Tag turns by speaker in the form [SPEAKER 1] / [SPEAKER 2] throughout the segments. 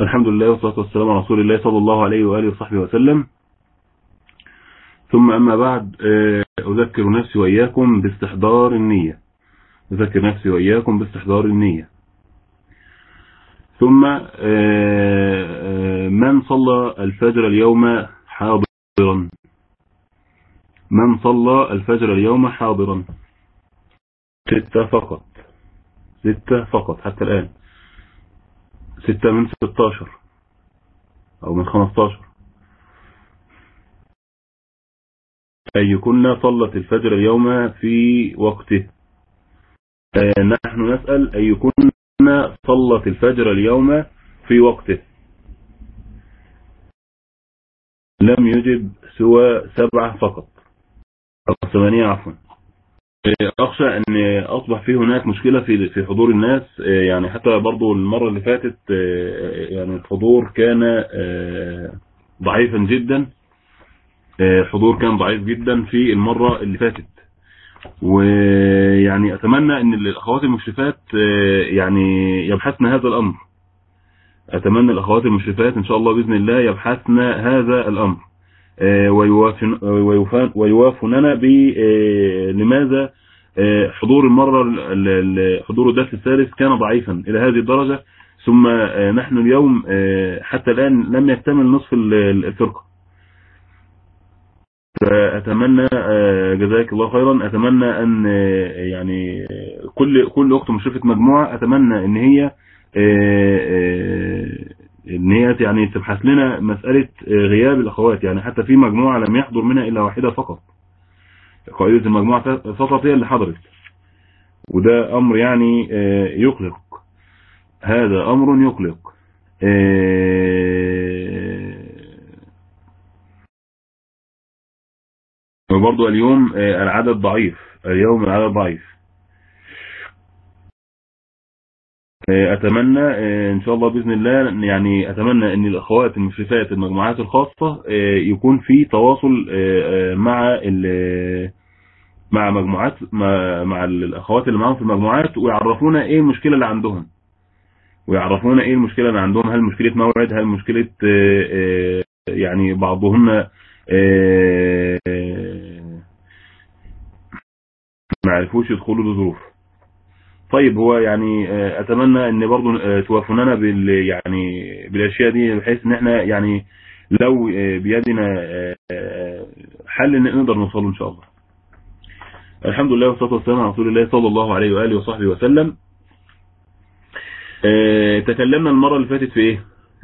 [SPEAKER 1] الحمد لله والصلاة والسلام على رسول الله صلى الله عليه وآله وصحبه وسلم. ثم أما بعد آه، أذكر نفسي وإياكم باستحضار النية. أذكر نفسي وإياكم باستحضار النية. ثم آه، آه، من صلى الفجر اليوم حاضرا. من صلى الفجر اليوم حاضرا. ستة فقط. ستة فقط حتى الآن. ستة من ستاشر. أو من خمستاشر. أيكن صلت الفجر اليوم في وقته. آه، نحن نسأل أيكن صلت الفجر اليوم في وقته. لم يجب سوى سبعة فقط. أو ثمانية عفوا. أخشى أن أصبح في هناك مشكلة في في حضور الناس يعني حتى برضو المرة اللي فاتت يعني الحضور كان ضعيفا جدا الحضور كان ضعيف جدا في المرة اللي فاتت. ويعني أتمنى أن الأخوات المشرفات يعني يبحثن هذا الأمر. أتمنى الأخوات المشرفات إن شاء الله بإذن الله يبحثن هذا الأمر. ويوافننا ب لماذا؟ حضور المرة حضور الدرس الثالث كان ضعيفا إلى هذه الدرجة ثم نحن اليوم حتى الآن لم يكتمل نصف الفرقة. فأتمنى جزاك الله خيرا. أتمنى أن يعني كل كل أخت مشرفة مجموعة أتمنى أن هي ان هي يعني تبحث لنا مسألة غياب الأخوات. يعني حتى في مجموعة لم يحضر منها إلا واحدة فقط. قائدة المجموعة فقط هي اللي حضرت. وده أمر يعني يقلق. هذا أمر يقلق. وبرضو اليوم العدد ضعيف. اليوم العدد ضعيف. أتمنى إن شاء الله بإذن الله يعني أتمنى إن الأخوات المشرفات المجموعات الخاصة يكون في تواصل مع مع مجموعات مع الأخوات اللي معاهم في المجموعات ويعرفونا إيه المشكلة اللي عندهم. ويعرفونا إيه المشكلة اللي عندهم هل مشكلة موعد هل مشكلة يعني بعضهم ما عرفوش يدخلوا لظروف. طيب هو يعني أتمنى إن برضو توافوننا بال يعني بالأشياء دي بحيث إن إحنا يعني لو بيدنا حل نقدر نوصله إن شاء الله. الحمد لله والصلاة والسلام على رسول الله صلى الله عليه وآله وصحبه وسلم. تكلمنا المرة اللي فاتت في إيه؟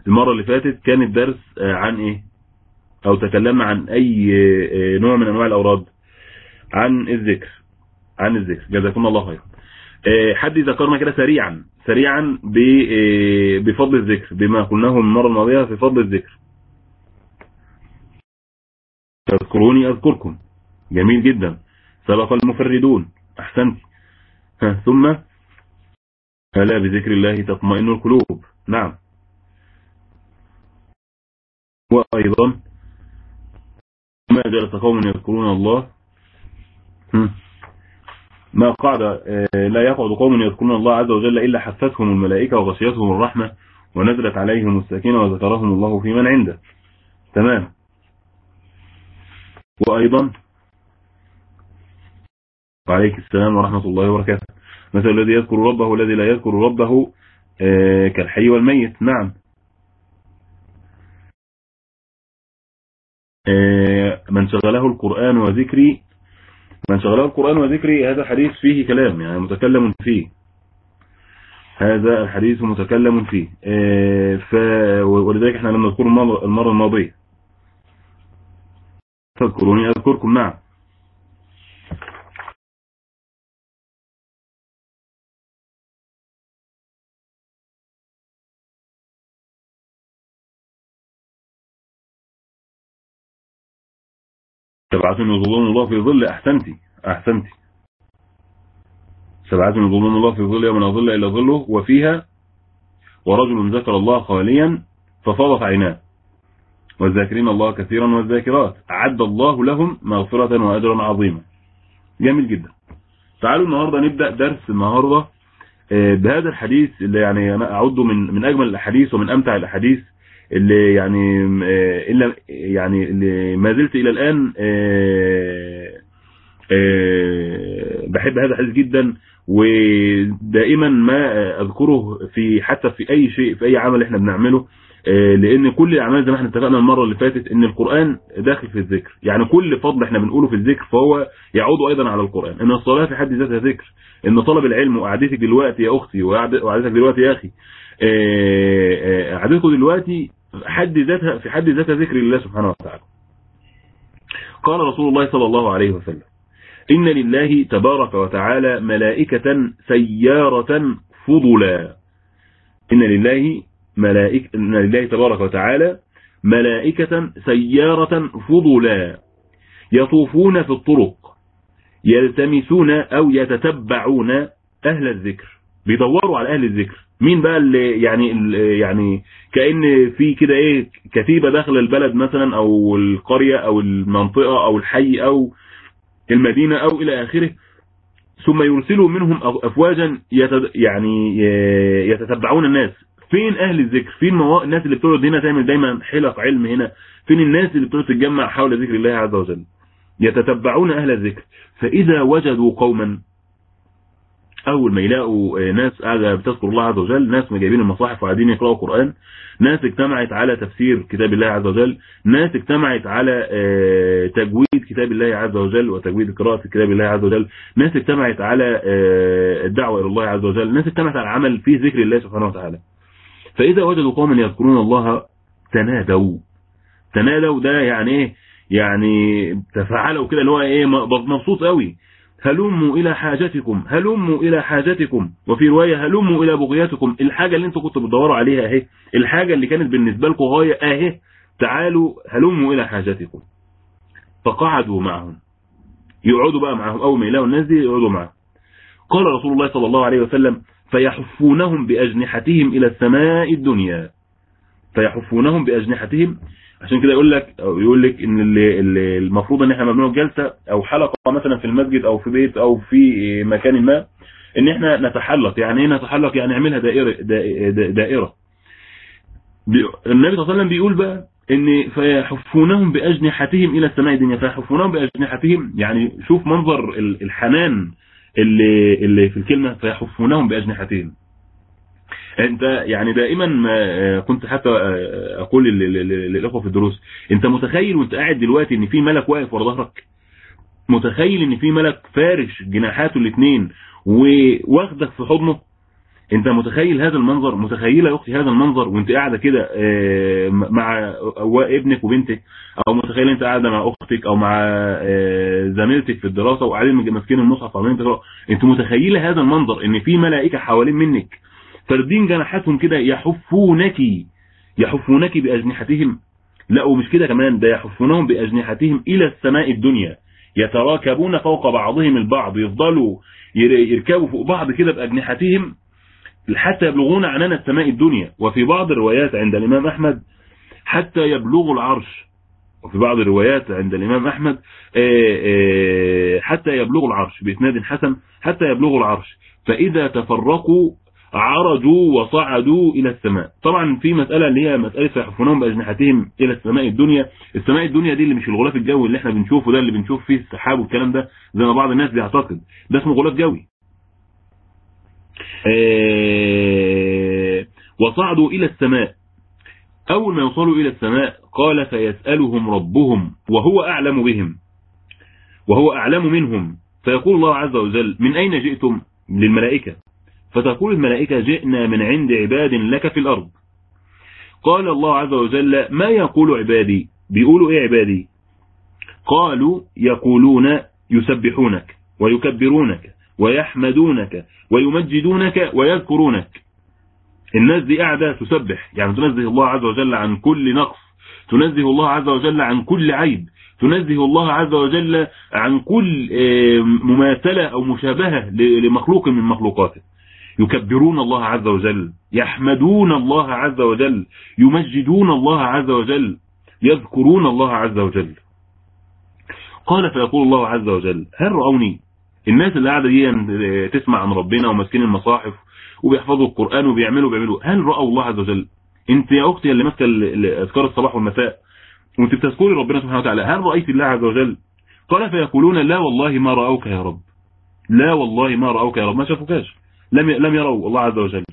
[SPEAKER 1] المرة اللي فاتت كان الدرس عن إيه؟ أو تكلمنا عن أي نوع من أنواع الأوراد. عن الذكر. عن الذكر. جزاكم الله خيرا. حد يذكرنا كده سريعا سريعا بفضل الذكر بما قلناه المرة الماضية في فضل الذكر. تذكروني أذكركم. جميل جدا. سبق المفردون. أحسنت. ثم ألا بذكر الله تطمئن القلوب. نعم. وأيضا ما جلس قوم يذكرون الله؟ ما قعد لا يقعد قوم يذكرون الله عز وجل إلا حفتهم الملائكة وغشيتهم الرحمة ونزلت عليهم السكينة وذكرهم الله في من عنده. تمام. وأيضا وعليك السلام ورحمة الله وبركاته. مثل الذي يذكر ربه والذي لا يذكر ربه كالحي والميت. نعم. من شغله القرآن وذكري من شغله القرآن وذكري هذا حديث فيه كلام يعني متكلم فيه. هذا الحديث متكلم فيه. ف... ولذلك إحنا لم نذكره المرة الماضية. تذكروني أذكركم نعم. سبعة يظلون الله في ظل أحسنتي أحسنتي سبعة يظلون الله في ظل يوم لا ظل إلا ظله وفيها ورجل ذكر الله خاليا ففاضت عيناه. والذاكرين الله كثيرا والذاكرات أعد الله لهم مغفرة وأجرا عظيما. جميل جدا. تعالوا النهاردة نبدأ درس النهاردة بهذا الحديث اللي يعني أنا أعده من من أجمل الأحاديث ومن أمتع الأحاديث. اللي يعني إلا يعني اللي ما زلت إلى الآن بحب هذا الحديث جدا ودائما ما أذكره في حتى في أي شيء في أي عمل إحنا بنعمله لأن كل الأعمال زي ما إحنا اتفقنا المرة اللي فاتت إن القرآن داخل في الذكر. يعني كل فضل إحنا بنقوله في الذكر فهو يعود أيضا على القرآن. إن الصلاة في حد ذاتها ذكر. إن طلب العلم وقعدتك دلوقتي يا أختي وقعدتك دلوقتي يا أخي قعدتكم دلوقتي حد ذاتها في حد ذاتها ذكر لله سبحانه وتعالى. قال رسول الله صلى الله عليه وسلم إن لله تبارك وتعالى ملائكة سيارة فضلا. إن لله ملائكة إن لله تبارك وتعالى ملائكة سيارة فضلا. يطوفون في الطرق يلتمسون أو يتتبعون أهل الذكر بيدوروا على أهل الذكر. مين بقى اللي يعني اللي يعني كأن في كده إيه كتيبة داخل البلد مثلا أو القرية أو المنطقة أو الحي أو المدينة أو إلى آخره ثم يرسلوا منهم افواجا يتد يعني يتتبعون الناس. فين أهل الذكر؟ فين موا... الناس اللي بتقعد هنا تعمل دايما حلق علم هنا؟ فين الناس اللي بتقعد تتجمع حول ذكر الله عز وجل؟ يتتبعون أهل الذكر. فإذا وجدوا قوما أول ما يلاقوا ناس قاعدة بتذكر الله عز وجل ناس جايبين المصاحف وقاعدين يقرأوا قرآن ناس اجتمعت على تفسير كتاب الله عز وجل ناس اجتمعت على تجويد كتاب الله عز وجل وتجويد قراءة كتاب الله عز وجل ناس اجتمعت على الدعوة إلى الله عز وجل ناس اجتمعت على العمل في ذكر الله سبحانه وتعالى. فإذا وجدوا قوما يذكرون الله تنادوا. تنادوا ده يعني إيه؟ يعني تفاعلوا كده اللي هو إيه؟ مبسوط قوي هلموا إلى حاجتكم هلموا إلى حاجتكم. وفي رواية هلموا إلى بغيتكم. الحاجة اللي أنتوا كنتوا بتدوروا عليها اهي الحاجة اللي كانت بالنسبة لكم غايه اهي تعالوا هلموا إلى حاجتكم. فقعدوا معهم. يقعدوا بقى معهم. أول ما يلاقوا الناس دي يقعدوا معهم. قال رسول الله صلى الله عليه وسلم فيحفونهم بأجنحتهم إلى السماء الدنيا. فيحفونهم بأجنحتهم عشان كده يقول لك أو يقول لك إن اللي اللي المفروض إن إحنا ممنوع جلسة أو حلقة مثلا في المسجد أو في بيت أو في مكان ما إن إحنا نتحلق. يعني إيه نتحلق؟ يعني نعملها دائره دائره النبي صلى الله عليه وسلم بيقول بقى إن فيحفونهم بأجنحتهم إلى السماء الدنيا. فيحفونهم بأجنحتهم يعني شوف منظر الحنان اللي اللي في الكلمة فيحفونهم بأجنحتهم. انت يعني دائما ما كنت حتى أقول للأخوة في الدروس انت متخيل وانت قاعد دلوقتي إن في ملك واقف ورا ظهرك؟ متخيل إن في ملك فارش جناحاته الاثنين وواخدك في حضنه؟ انت متخيل هذا المنظر؟ متخيلة يا أختي هذا المنظر وانت قاعدة كده مع ابنك وبنتك؟ أو متخيل انت قاعدة مع أختك أو مع زميلتك في الدراسة وقاعدين ماسكين المصحف انت متخيلة هذا المنظر إن في ملائكة حوالين منك؟ فاردين جناحاتهم كده يحفونك يحفونك بأجنحتهم. لا ومش كده كمان ده يحفونهم بأجنحتهم إلى السماء الدنيا. يتراكبون فوق بعضهم البعض يفضلوا يركبوا فوق بعض كده بأجنحتهم حتى يبلغون عنان السماء الدنيا. وفي بعض الروايات عند الإمام أحمد حتى يبلغوا العرش. وفي بعض الروايات عند الإمام أحمد حتى يبلغوا العرش بإسناد حسن حتى يبلغوا العرش. فإذا تفرقوا عرجوا وصعدوا إلى السماء. طبعا في مسألة اللي هي مسألة يحفونهم بأجنحتهم إلى السماء الدنيا. السماء الدنيا دي اللي مش الغلاف الجوي اللي إحنا بنشوفه ده اللي بنشوف فيه السحاب والكلام ده زي ما بعض الناس بيعتقد. ده اسمه غلاف جوي. وصعدوا إلى السماء. أول ما يوصلوا إلى السماء قال فيسألهم ربهم وهو أعلم بهم. وهو أعلم منهم. فيقول الله عز وجل من أين جئتم؟ للملائكة. فتقول الملائكة جئنا من عند عباد لك في الأرض. قال الله عز وجل ما يقول عبادي؟ بيقولوا إيه عبادي؟ قالوا يقولون يسبحونك ويكبرونك ويحمدونك ويمجدونك ويذكرونك. الناس دي قاعدة تسبح يعني تنزه الله عز وجل عن كل نقص تنزه الله عز وجل عن كل عيب تنزه الله عز وجل عن كل مماثلة أو مشابهة لمخلوق من مخلوقاته. يكبرون الله عز وجل يحمدون الله عز وجل يمجدون الله عز وجل يذكرون الله عز وجل. قال فيقول الله عز وجل هل رأوني؟ الناس اللي قاعدة دي تسمع عن ربنا وماسكين المصاحف وبيحفظوا القرآن وبيعملوا بيعملوا هل رأوا الله عز وجل؟ انت يا أختي اللي ماسكة أذكار الصباح والمساء وانت بتذكري ربنا سبحانه وتعالى هل رأيت الله عز وجل؟ قال فيقولون لا والله ما رأوك يا رب. لا والله ما رأوك يا رب. ما شافوكاش لم لم يروا الله عز وجل.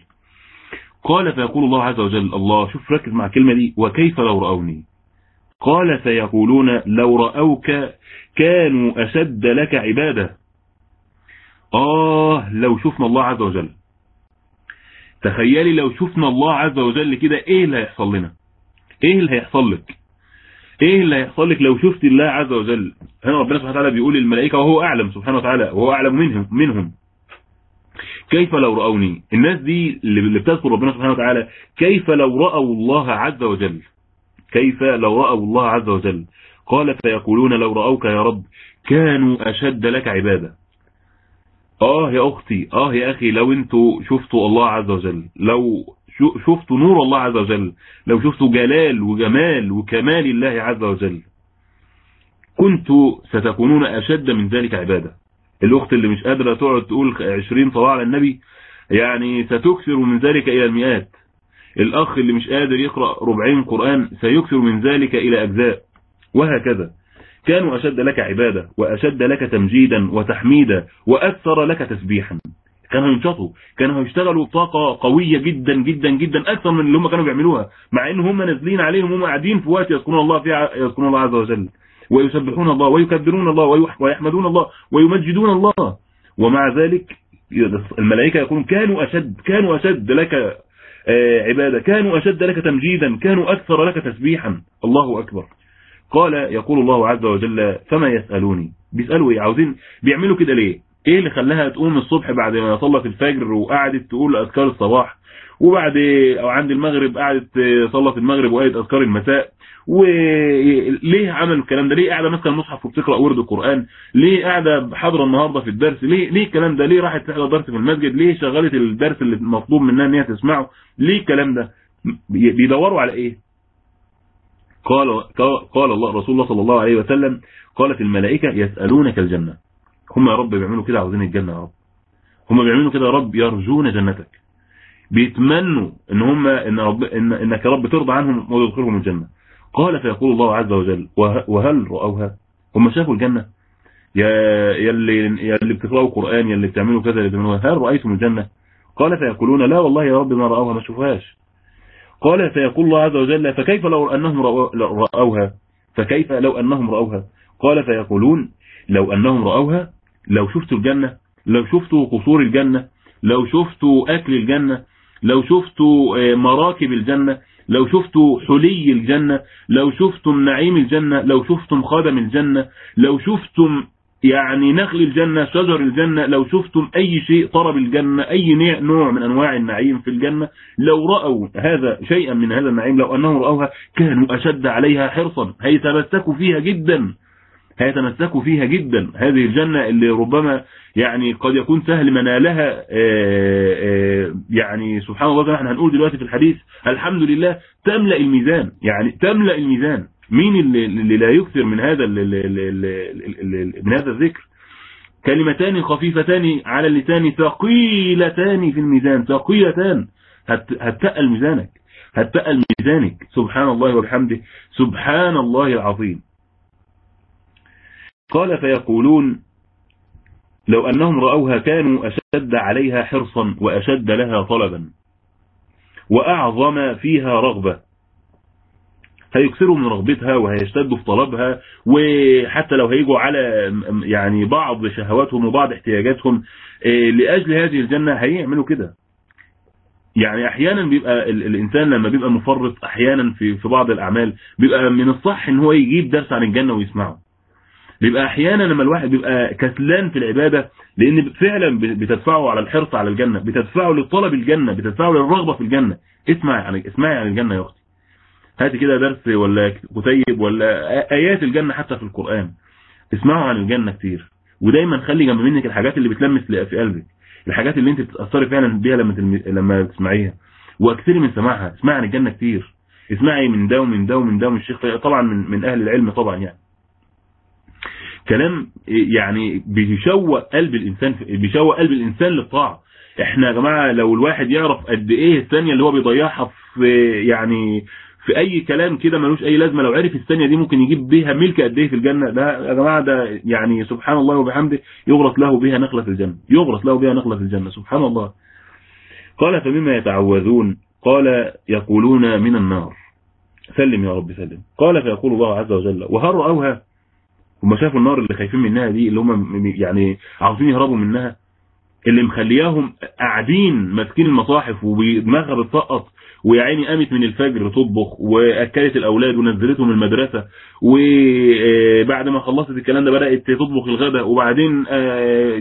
[SPEAKER 1] قال فيقول الله عز وجل الله شوف ركز مع الكلمة دي وكيف لو رأوني؟ قال سيقولون لو رأوك كانوا أشد لك عبادة. آه لو شفنا الله عز وجل. تخيلي لو شفنا الله عز وجل كده إيه اللي هيحصل لنا؟ إيه اللي هيحصل لك؟ إيه اللي هيحصل لك لو شفت الله عز وجل؟ هنا ربنا سبحانه وتعالى بيقول للملائكة وهو أعلم سبحانه وتعالى وهو أعلم منهم منهم. كيف لو رأوني؟ الناس دي اللي بتذكر ربنا سبحانه وتعالى كيف لو رأوا الله عز وجل؟ كيف لو رأوا الله عز وجل؟ قال فيقولون لو رأوك يا رب كانوا أشد لك عبادة. آه يا أختي آه يا أخي لو أنتوا شفتوا الله عز وجل لو شفتوا نور الله عز وجل لو شفتوا جلال وجمال وكمال الله عز وجل كنتوا ستكونون أشد من ذلك عبادة. الأخت اللي مش قادرة تقعد تقول 20 صلاة على النبي يعني ستكثر من ذلك إلى المئات. الأخ اللي مش قادر يقرأ ربعين قرآن سيكثر من ذلك إلى أجزاء. وهكذا. كانوا أشد لك عبادة وأشد لك تمجيدا وتحميدا وأكثر لك تسبيحا. كانوا ينشطوا كانوا يشتغلوا طاقة قوية جدا جدا جدا أكثر من اللي هم كانوا بيعملوها مع إن هم نازلين عليهم هم قاعدين في وقت يذكرون الله فيها يذكرون الله عز وجل. ويسبحون الله ويكبرون الله ويحمدون الله ويمجدون الله. ومع ذلك الملائكة يقولون كانوا أشد كانوا أشد لك عبادة كانوا أشد لك تمجيدا كانوا أكثر لك تسبيحا. الله أكبر. قال يقول الله عز وجل فما يسألوني؟ بيسألوا إيه؟ عاوزين بيعملوا كده ليه؟ إيه اللي خلاها تقوم الصبح بعد ما صلت الفجر وقعدت تقول أذكار الصباح؟ وبعد أو عند المغرب قعدت صلت المغرب وقالت أذكار المساء. وليه عملوا الكلام ده؟ ليه قاعدة ماسكة المصحف وبتقرأ ورد القرآن؟ ليه قاعدة حاضرة النهارده في الدرس؟ ليه ليه الكلام ده؟ ليه راحت تحضر درس في المسجد؟ ليه شغلت الدرس اللي مطلوب منها إن هي تسمعه؟ ليه الكلام ده؟ بيدوروا على إيه؟ قال قال الله رسول الله صلى الله عليه وسلم قالت الملائكة يسألونك الجنة. هم يا رب بيعملوا كده عاوزين الجنة يا رب. هم بيعملوا كده يا رب يرجون جنتك. بيتمنوا إن هم إن رب إن إنك يا رب ترضى عنهم وتدخلهم الجنة. قال فيقول الله عز وجل وهل رأوها؟ هم شافوا الجنة. يا يلي يلي بتقرأوا قرآن يلي بتعملوا كذا اللي بتعملوا هل رأيتم الجنة؟ قال فيقولون لا والله يا رب ما رأوها ما شوفهاش. قال فيقول الله عز وجل فكيف لو أنهم رأوها؟ فكيف لو أنهم رأوها؟ قال فيقولون لو أنهم رأوها لو شفتوا الجنة لو شفتوا قصور الجنة لو شفتوا أكل الجنة لو شفتوا مراكب الجنة لو شفتوا حلي الجنة لو شفتم نعيم الجنة لو شفتم خدم الجنة لو شفتم يعني نخل الجنة شجر الجنة لو شفتم أي شيء طرب الجنة أي نوع من أنواع النعيم في الجنة لو رأوا هذا شيئا من هذا النعيم لو أنهم رأوها كانوا أشد عليها حرصا هيتمسكوا فيها جدا. هيتمسكوا فيها جدا هذه الجنة اللي ربما يعني قد يكون سهل منالها آآ آآ يعني سبحان الله إحنا هنقول دلوقتي في الحديث الحمد لله تملأ الميزان يعني تملأ الميزان. مين اللي, لا يكثر من هذا من هذا الذكر؟ كلمتان خفيفتان على اللسان ثقيلتان في الميزان. ثقيلتان. هتتقل ميزانك هتتقل ميزانك. سبحان الله وبحمده. سبحان الله العظيم. قال فيقولون لو أنهم رأوها كانوا أشد عليها حرصا وأشد لها طلبا وأعظم فيها رغبة. هيكسروا من رغبتها وهيشتدوا في طلبها وحتى لو هيجوا على يعني بعض شهواتهم وبعض احتياجاتهم لأجل هذه الجنة هيعملوا كده. يعني أحيانا بيبقى الإنسان لما بيبقى مفرط أحيانا في في بعض الأعمال بيبقى من الصح إن هو يجيب درس عن الجنة ويسمعه. بيبقى أحيانا لما الواحد بيبقى كسلان في العبادة لأن فعلا بتدفعه على الحرص على الجنة بتدفعه لطلب الجنة بتدفعه للرغبة في الجنة. اسمع يعني اسمعي عن الجنة يا أختي. هات كده درس ولا كتيب ولا آيات الجنة حتى في القرآن. اسمعوا عن الجنة كتير. ودايما خلي جنب منك الحاجات اللي بتلمس في قلبك. الحاجات اللي انت بتتأثري فعلا بيها لما تلم... لما تسمعيها. واكثري من سماعها. اسمعي عن الجنة كتير. اسمعي من ده ومن ده ومن ده ومن الشيخ طبعا من, من أهل العلم طبعا يعني. كلام يعني بيشوق قلب الإنسان بيشوق قلب الإنسان للطاعة. إحنا يا جماعة لو الواحد يعرف قد إيه الثانية اللي هو بيضيعها في يعني في أي كلام كده ملوش أي لازمة لو عرف الثانية دي ممكن يجيب بيها ملك قد إيه في الجنة. ده يا جماعة ده يعني سبحان الله وبحمده يغرس له بها نخلة في الجنة. يغرس له بها نخلة في الجنة سبحان الله. قال فمما يتعوذون؟ قال يقولون من النار. سلم يا رب سلم. قال فيقول الله عز وجل وهل رأوها؟ هم شافوا النار اللي خايفين منها دي اللي هم يعني عاوزين يهربوا منها اللي مخلياهم قاعدين ماسكين المصاحف ودماغها بتسقط ويا عيني قامت من الفجر تطبخ وأكلت الأولاد ونزلتهم المدرسة وبعد ما خلصت الكلام ده بدأت تطبخ الغداء وبعدين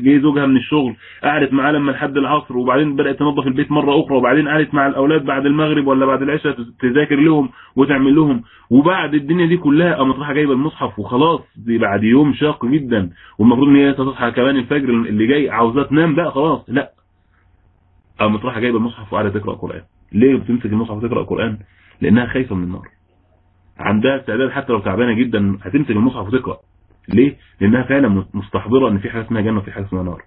[SPEAKER 1] جه زوجها من الشغل قعدت معاه لما لحد العصر وبعدين بدأت تنظف البيت مرة أخرى وبعدين قعدت مع الأولاد بعد المغرب ولا بعد العشاء تذاكر لهم وتعمل لهم. وبعد الدنيا دي كلها قامت رايحة جايبة المصحف وخلاص دي بعد يوم شاق جدا. والمفروض إن هي تصحى كمان الفجر اللي جاي عاوزاه تنام؟ بقى خلاص لا. قامت رايحة جايبة المصحف وقاعده تقرأ قرآن. ليه بتمسك المصحف وتقرأ قران لأنها خايفة من النار. عندها استعداد حتى لو تعبانة جدا هتمسك المصحف وتقرأ. ليه؟ لأنها فعلا مستحضرة إن في حاجة اسمها جنة وفي حاجة اسمها نار.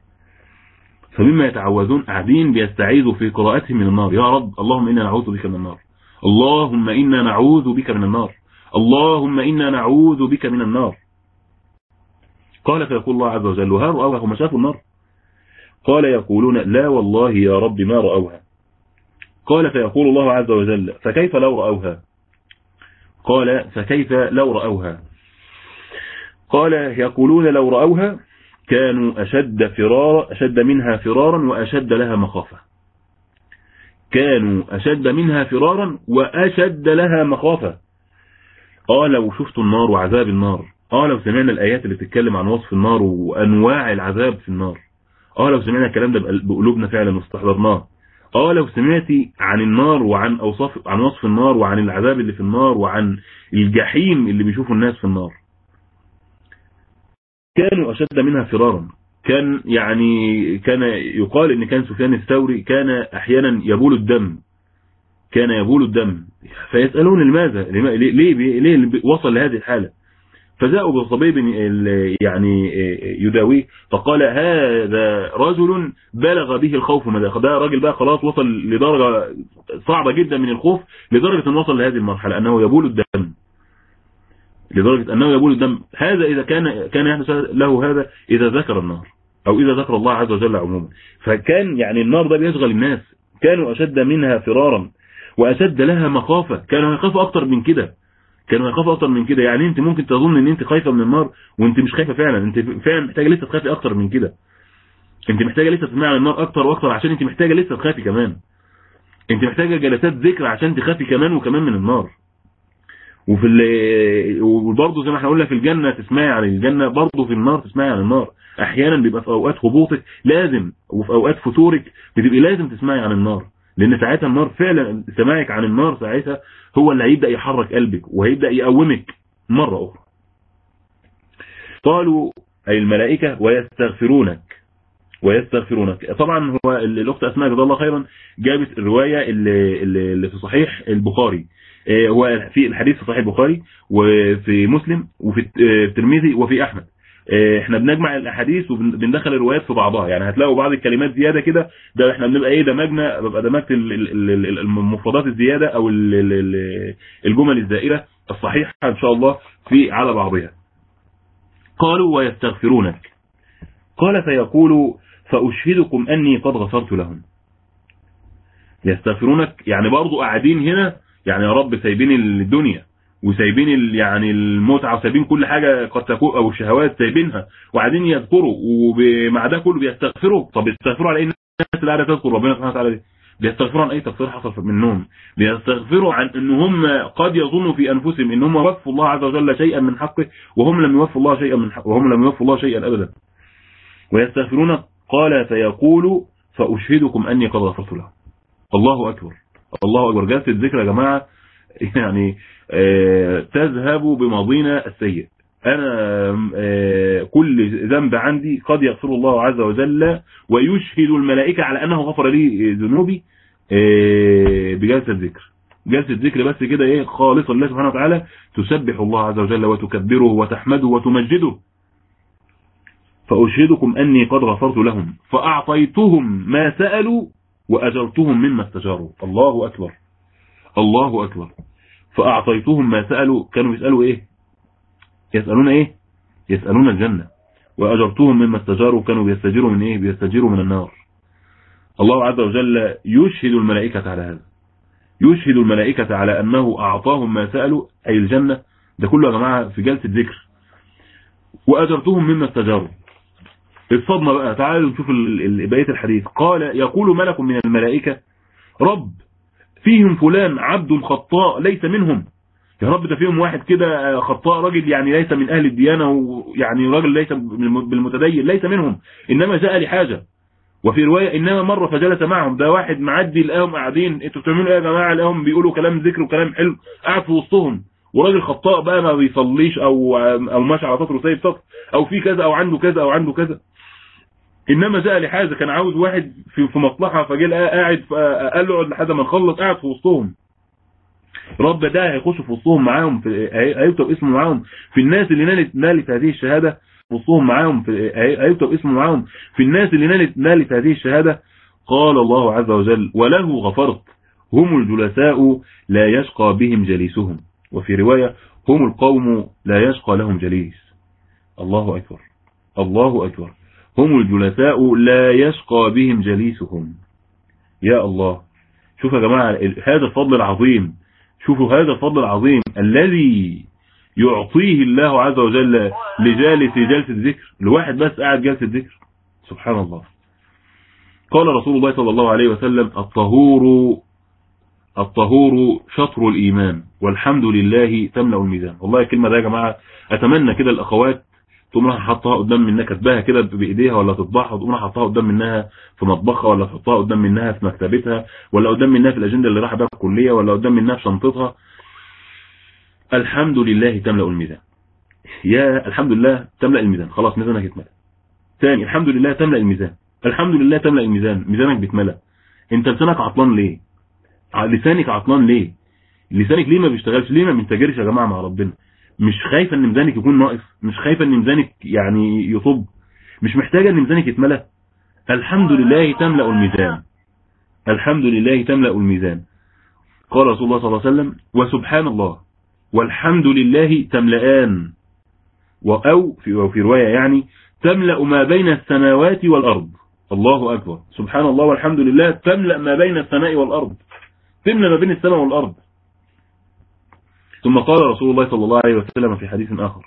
[SPEAKER 1] فمما يتعوذون قاعدين بيستعيذوا في قراءتهم من النار. يا رب اللهم إنا نعوذ بك من النار. اللهم إنا نعوذ بك من النار. اللهم إنا نعوذ بك من النار. قال فيقول الله عز وجل هل رأوها؟ هم شافوا النار. قال يقولون لا والله يا رب ما رأوها. قال فيقول الله عز وجل فكيف لو رأوها؟ قال فكيف لو رأوها؟ قال يقولون لو رأوها كانوا أشد فرارا أشد منها فرارا وأشد لها مخافة. كانوا أشد منها فرارا وأشد لها مخافة. آه لو شفتوا النار وعذاب النار. آه لو سمعنا الآيات اللي بتتكلم عن وصف النار وأنواع العذاب في النار. آه لو سمعنا الكلام ده بقلوبنا فعلا واستحضرناه. آه لو سمعتي عن النار وعن اوصاف عن وصف النار وعن العذاب اللي في النار وعن الجحيم اللي بيشوفوا الناس في النار. كانوا أشد منها فرارا. كان يعني كان يقال إن كان سفيان الثوري كان أحيانا يبول الدم. كان يبول الدم. فيسألون لماذا؟ ليه ليه, ليه وصل لهذه الحالة؟ فجاءوا بطبيب يعني يداويه فقال هذا رجل بلغ به الخوف مدى ده راجل بقى خلاص وصل لدرجة صعبة جدا من الخوف لدرجة أنه وصل لهذه المرحلة أنه يبول الدم. لدرجة أنه يبول الدم. هذا إذا كان كان يحدث له هذا إذا ذكر النار أو إذا ذكر الله عز وجل عموما. فكان يعني النار ده بيشغل الناس كانوا أشد منها فرارا وأشد لها مخافة كانوا يخافوا أكتر من كده. كانوا يخافوا أكتر من كده. يعني أنت ممكن تظن إن أنت خايفة من النار وأنت مش خايفة فعلا. أنت فعلا محتاجة لسه تخافي أكتر من كده. أنت محتاجة لسه تسمعي عن النار أكتر وأكتر عشان أنت محتاجة لسه تخافي كمان. أنت محتاجة جلسات ذكر عشان تخافي كمان وكمان من النار. وفي. وبرضه زي ما إحنا قلنا في الجنة تسمعي عن الجنة برضه في النار تسمعي عن النار. أحيانا بيبقى في أوقات هبوطك لازم وفي أوقات فتورك بتبقي لازم تسمعي عن النار. لأن ساعتها النار فعلا سماعك عن النار ساعتها هو اللي هيبدأ يحرك قلبك وهيبدأ يقومك مرة أخرى. قالوا أي الملائكة ويستغفرونك ويستغفرونك. طبعا هو الأخت أسماء جزاه الله خيرا جابت الرواية اللي, اللي في صحيح البخاري. هو في الحديث في صحيح البخاري وفي مسلم وفي الترمذي وفي أحمد. إحنا بنجمع الأحاديث وبندخل الروايات في بعضها. يعني هتلاقوا بعض الكلمات زيادة كده ده إحنا بنبقى إيه دمجنا ببقى دمجت المفردات الزيادة أو الجمل الزائرة الصحيحة إن شاء الله في على بعضها. قالوا ويستغفرونك. قال فيقول فأشهدكم أني قد غفرت لهم. يستغفرونك يعني برضو قاعدين هنا يعني يا رب سايبين الدنيا. وسايبين يعني المتعة وسايبين كل حاجة قد تكون أو الشهوات سايبينها وقاعدين يذكروا ومع ده كله بيستغفروا. طب يستغفروا على إيه؟ الناس اللي قاعدة تذكر ربنا سبحانه وتعالى دي. بيستغفروا عن أي تقصير حصل منهم. بيستغفروا عن ان هم قد يظنوا في أنفسهم ان هم وفوا الله عز وجل شيئا من حقه وهم لم يوفوا الله شيئا من حقه وهم لم يوفوا الله شيئا ابدا. ويستغفرون قال فيقول فأشهدكم أني قد غفرت لهم. الله أكبر. الله أكبر. جلسه الذكر يا جماعة. يعني آه، تذهب بماضينا السيء أنا آه، كل ذنب عندي قد يغفر الله عز وجل ويشهد الملائكة على أنه غفر لي ذنوبي آه، بجلسة ذكر جلسة ذكر بس كده إيه خالصة لله سبحانه وتعالى تسبح الله عز وجل وتكبره وتحمده وتمجده. فأشهدكم أني قد غفرت لهم فأعطيتهم ما سألوا وأجرتهم مما استجاروا. الله أكبر. الله أكبر. فأعطيتهم ما سألوا كانوا يسألوا إيه؟ يسألون إيه؟ يسألون الجنة. وأجرتهم مما استجاروا كانوا بيستجيروا من إيه؟ بيستجيروا من النار. الله عز وجل يشهد الملائكة على هذا. يشهد الملائكة على أنه أعطاهم ما سألوا أي الجنة. ده كله يا جماعة في جلسة ذكر. وأجرتهم مما استجاروا. الصدمة بقى. تعالوا نشوف بقية الحديث. قال يقول ملك من الملائكة رب فيهم فلان عبد خطاء ليس منهم. يا رب ده فيهم واحد كده خطاء راجل يعني ليس من أهل الديانة ويعني راجل ليس بالمتدين ليس منهم. إنما جاء لحاجة. وفي رواية إنما مرة فجلس معهم. ده واحد معدي لقاهم قاعدين. أنتوا بتعملوا إيه يا جماعة؟ لقاهم بيقولوا كلام ذكر وكلام حلو. قاعد في وسطهم. وراجل خطاء بقى ما بيصليش أو أو ماشي على سطر وسايب سطر. أو في كذا أو عنده كذا أو عنده كذا. إنما جاء لحاجة كان عاوز واحد في في مصلحة لقاه قاعد قال له اقعد لحد ما نخلص قاعد في وسطهم. رب ده هيخش في وسطهم معاهم في هيكتب اسمه معاهم. في الناس اللي نالت نالت هذه الشهادة وسطهم معاهم في هيكتب اسمه معاهم. في الناس اللي نالت نالت هذه الشهادة قال الله عز وجل وله غفرت هم الجلساء لا يشقى بهم جليسهم. وفي رواية هم القوم لا يشقى لهم جليس. الله أكبر. الله أكبر. هم الجلساء لا يشقى بهم جليسهم. يا الله شوفوا يا جماعة هذا الفضل العظيم شوفوا هذا الفضل العظيم الذي يعطيه الله عز وجل لجالس جلسة ذكر لواحد بس قاعد جلسة ذكر سبحان الله. قال رسول الله صلى الله عليه وسلم الطهور الطهور شطر الإيمان والحمد لله تملأ الميزان. والله الكلمة ده يا جماعة أتمنى كده الأخوات تقوم راح حطها قدام منها كاتباها كده بإيديها ولا تطبعها وتقوم راح حطها قدام منها في مطبخها ولا تحطها قدام منها في مكتبتها ولا قدام منها في الأجندة اللي راح بها الكلية ولا قدام منها في شنطتها. الحمد لله تملأ الميزان. يا الحمد لله تملأ الميزان. خلاص ميزانك يتملأ ثاني الحمد لله تملأ الميزان. الحمد لله تملأ الميزان. ميزانك بيتملأ. انت لسانك عطلان ليه؟ لسانك عطلان ليه؟ لسانك ليه ما بيشتغلش؟ ليه ما بينتجرش يا جماعة مع ربنا؟ مش خايفة إن ميزانك يكون ناقص مش خايفة إن ميزانك يعني يصب مش محتاجة إن ميزانك يتملى. الحمد لله تملأ الميزان. الحمد لله تملأ الميزان. قال رسول الله صلى الله عليه وسلم وسبحان الله والحمد لله تملأان. أو في رواية يعني تملأ ما بين السماوات والأرض. الله أكبر. سبحان الله والحمد لله تملأ ما بين السماء والأرض. تملى ما بين السماء والأرض. ثم قال رسول الله صلى الله عليه وسلم في حديث آخر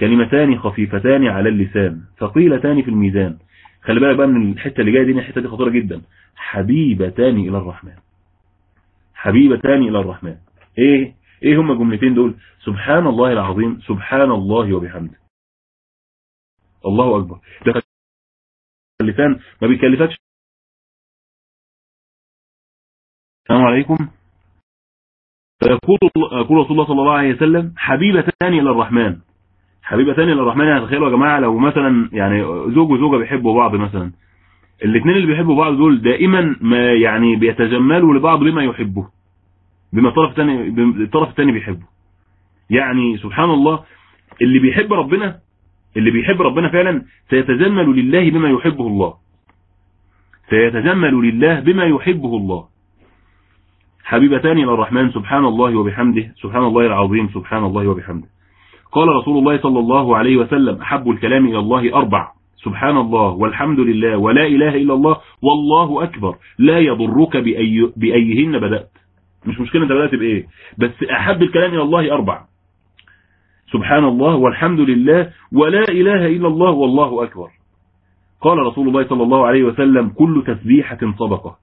[SPEAKER 1] كلمتان خفيفتان على اللسان ثقيلتان في الميزان. خلي بالك بقى من الحتة اللي جاية دي الحتة دي خطيرة جدا. حبيبتان إلى الرحمن. حبيبتان إلى الرحمن. إيه؟ إيه هما الجملتين دول؟ سبحان الله العظيم سبحان الله وبحمده. الله أكبر. ده اللسان ما بيكلفكش. السلام عليكم. فيقول يقول رسول الله صلى الله عليه وسلم حبيبتان إلى الرحمن. حبيبتان إلى الرحمن يعني تخيلوا يا جماعة لو مثلا يعني زوج وزوجة بيحبوا بعض مثلا. الاثنين اللي بيحبوا بعض دول دائما ما يعني بيتجملوا لبعض بما يحبه بما الطرف الثاني الطرف الثاني بيحبه. يعني سبحان الله اللي بيحب ربنا اللي بيحب ربنا فعلا سيتجمل لله بما يحبه الله. سيتجمل لله بما يحبه الله. حبيبتان إلى الرحمن سبحان الله وبحمده سبحان الله العظيم سبحان الله وبحمده. قال رسول الله صلى الله عليه وسلم أحب الكلام إلى الله أربع سبحان الله والحمد لله ولا إله إلا الله والله أكبر لا يضرك بأي بأيهن بدأت. مش مشكلة أنت بدأت بإيه؟ بس أحب الكلام إلى الله أربع. سبحان الله والحمد لله ولا إله إلا الله والله أكبر. قال رسول الله صلى الله عليه وسلم كل تسبيحة صدقة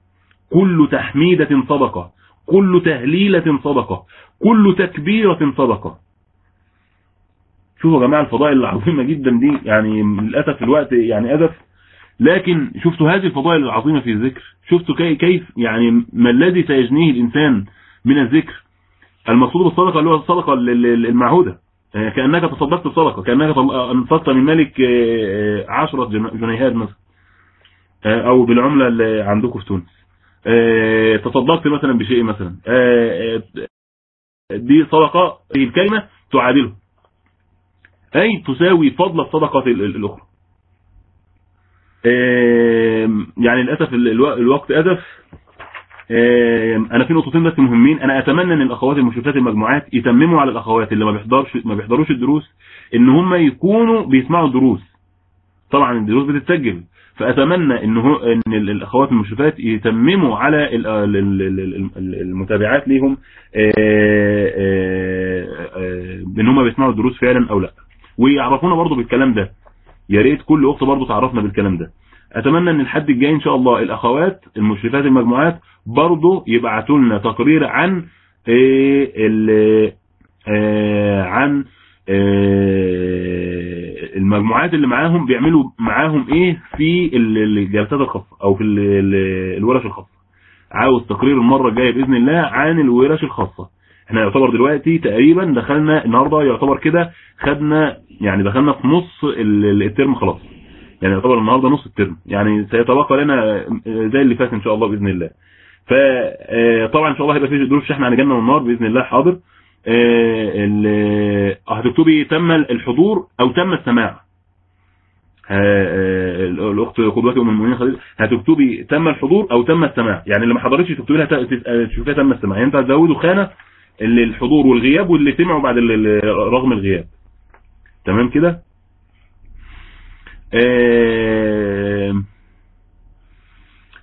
[SPEAKER 1] كل تحميدة صدقة كل تهليلة صدقة كل تكبيرة صدقة. شوفوا يا جماعة الفضائل العظيمة جدا دي يعني للأسف الوقت يعني أدف لكن شفتوا هذه الفضائل العظيمة في الذكر؟ شفتوا كي كيف يعني ما الذي سيجنيه الإنسان من الذكر؟ المقصود بالصدقه اللي هو الصدقة ال- ال- المعهودة. آه، كأنك تصدقت كأنك طل- انفقت من مالك 10 جنيهات مثلا. آه، أو بالعملة اللي عندكم في تونس. آه، تصدقت مثلا بشيء مثلا. آه، آه، دي صدقة هذه الكلمة تعادله. أي تساوي فضل الصدقة ال- ال- الأخرى. آم، يعني الو- الوقت آم، أنا في نقطتين بس مهمين. أنا أتمنى إن الأخوات المشرفات المجموعات يتمموا على الأخوات اللي ما بيحضرش ما بيحضروش الدروس إن هم يكونوا بيسمعوا الدروس. طبعا الدروس بتتسجل. فأتمنى إن هو إن ال- الأخوات المشرفات يتمموا على ال- ال- ال- ال- ال- المتابعات ليهم آه، آه، آه، إن هم بيسمعوا الدروس فعلا أو لأ. ويعرفونا برضو بالكلام ده. يا ريت كل أخت برضو تعرفنا بالكلام ده. أتمنى إن الحد الجاي إن شاء الله الأخوات المشرفات المجموعات برضو يبعتوا لنا تقرير عن عن المجموعات اللي معاهم بيعملوا معاهم إيه في ال- الجلسات الخاصة أو في ال- ال- الورش الخاصة. عاوز تقرير المرة الجاية بإذن الله عن الورش الخاصة. إحنا يعتبر دلوقتي تقريبا دخلنا النهارده يعتبر كده خدنا يعني دخلنا في نص ال- الترم خلاص. يعني يعتبر النهارده نص الترم. يعني سيتبقى لنا زي اللي فات إن شاء الله بإذن الله. فطبعا إن شاء الله هيبقى في دروس شحن عن الجنه والنار بإذن الله حاضر. آه، هتكتبي تم الحضور أو تم السماع. آه، الأخت قدوتي أم المؤمنين خديجه هتكتبي تم الحضور أو تم السماع. يعني اللي ما حضرتش تكتبي لها تشوفيها تم السماع. يعني أنت هتزودوا خانة الحضور والغياب واللي سمعوا بعد رغم الغياب. تمام كده؟ آه،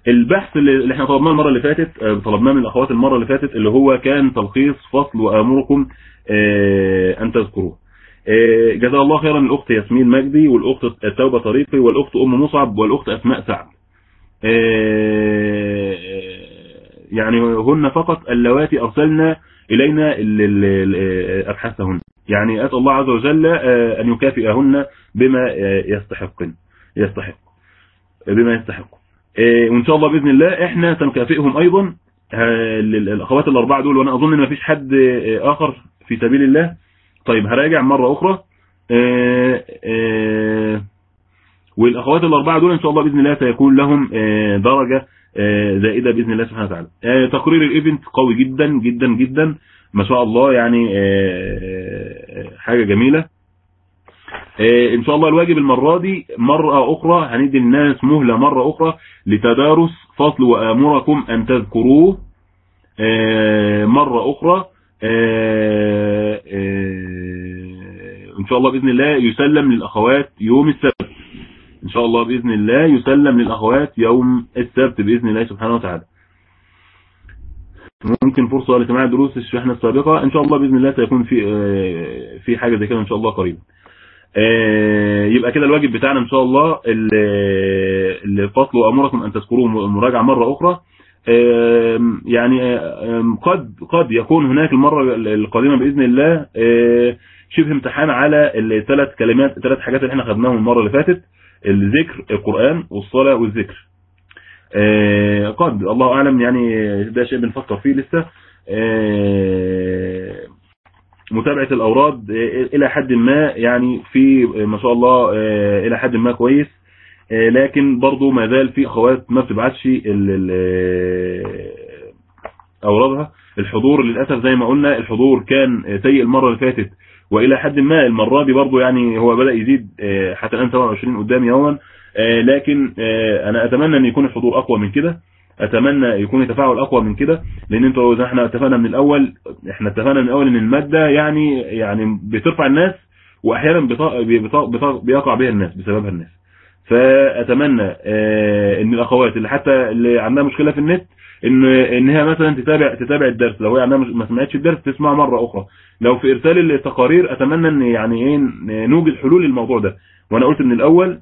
[SPEAKER 1] البحث اللي إحنا طلبناه المرة اللي فاتت آه، طلبناه من الأخوات المرة اللي فاتت اللي هو كان تلخيص فصل وأمركم آه، أن تذكروه. آه، جزا الله خيرا الأخت ياسمين مجدي والأخت التوبة طريقي والأخت أم مصعب والأخت أسماء سعد. يعني هن فقط اللواتي ال- ال- أبحاثهن. يعني أسأل الله عز وجل أن يكافئهن بما يستحقن يستحق بما يستحق. وإن شاء الله بإذن الله إحنا سنكافئهم أيضا. ال- الأخوات الأربعة دول وأنا أظن إن مفيش حد آه، آخر في سبيل الله. طيب هراجع مرة أخرى. آه، والأخوات الأربعة دول إن شاء الله بإذن الله سيكون لهم درجة زائدة بإذن الله سبحانه وتعالى. تقرير الإيفنت قوي جدا جدا جدا. ما شاء الله يعني حاجة جميلة. إن شاء الله الواجب المرة دي مرة أخرى هندي الناس مهلة مرة أخرى لتدارس فصل وآمركم أن تذكروه. آه، مرة أخرى آه، إن شاء الله بإذن الله يسلم للأخوات يوم السبت. إن شاء الله بإذن الله يسلم للأخوات يوم السبت بإذن الله سبحانه وتعالى. ممكن فرصة لسماع دروس الشحنه السابقة. إن شاء الله بإذن الله سيكون في في حاجة زي كده إن شاء الله قريبا. يبقى كده الواجب بتاعنا إن شاء الله ال- الفصل وامركم أن تذكروا مراجعة مرة أخرى. يعني قد قد يكون هناك المرة القادمة بإذن الله آه، شبه امتحان على الثلاث كلمات الثلاث حاجات اللي إحنا خدناهم المرة اللي فاتت الذكر القرآن والصلاة والذكر. آه، قد الله أعلم يعني ده شيء بنفكر فيه لسه. آه، متابعة الأوراد آه، إلى حد ما يعني في آه، ما شاء الله آه، إلى حد ما كويس. لكن برضو ما زال في أخوات ما بتبعتش أورادها. الحضور للأسف زي ما قلنا الحضور كان سيء المرة اللي فاتت. وإلى حد ما المرة دي برضو يعني هو بدأ يزيد حتى الآن 27 قدام يوما. لكن أنا أتمنى أن يكون الحضور أقوى من كده. أتمنى يكون التفاعل أقوى من كده لأن أنتوا زي إحنا اتفقنا من الأول إحنا اتفقنا من الأول إن المادة يعني يعني بترفع الناس وأحيانا بيقع بها الناس بسببها الناس. فأتمنى آه، إن الأخوات اللي حتى اللي عندها مشكلة في النت إن إن هي مثلا تتابع تتابع الدرس. لو هي عندها مش- ما سمعتش الدرس تسمعه مرة أخرى. لو في إرسال التقارير أتمنى إن يعني إيه نوجد حلول للموضوع ده. وأنا قلت من الأول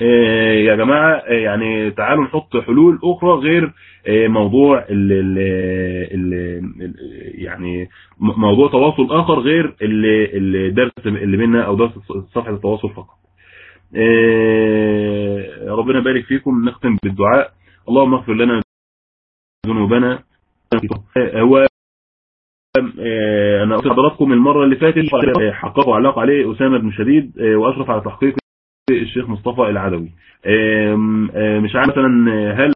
[SPEAKER 1] يا جماعة آه، يعني تعالوا نحط حلول أخرى غير آه، موضوع ال ال ال يعني موضوع تواصل آخر غير ال- الدرس اللي بينا أو درس صفحة التواصل فقط. ربنا يبارك فيكم نختم بالدعاء. اللهم اغفر لنا ذنوبنا. هو أنا قلت لحضراتكم المرة اللي فاتت حققوا علاقة عليه أسامة بن شديد وأشرف على تحقيق الشيخ مصطفى العدوي. مش عارف مثلا هل